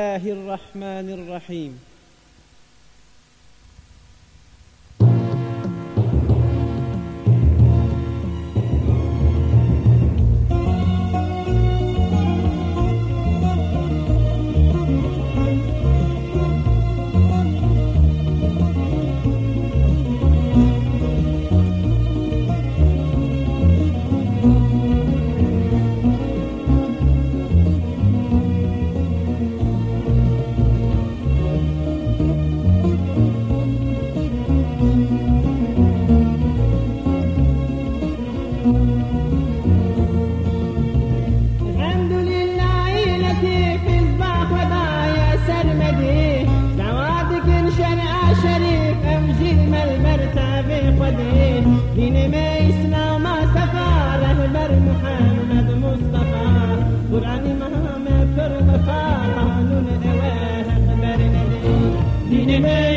الله الرحمن الرحيم. دین دین اسلام رهبر محمد مصطفى. قرآن امام پر وفا قانون اوه بر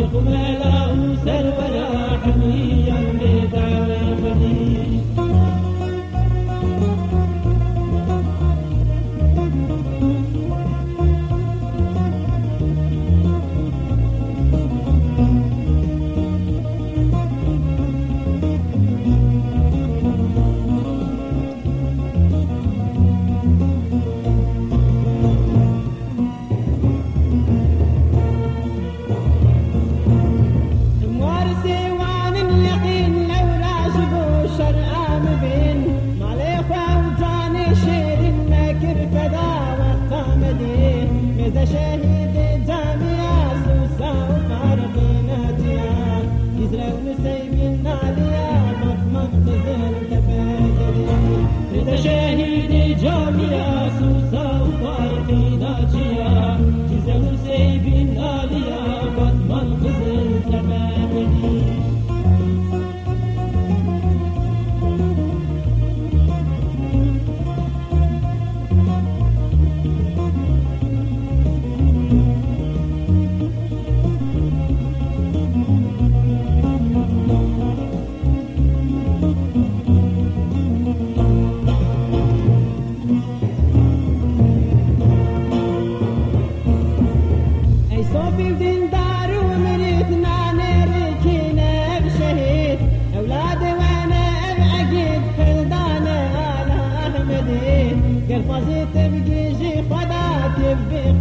بقبى له سلوى حمية. yeah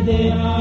idea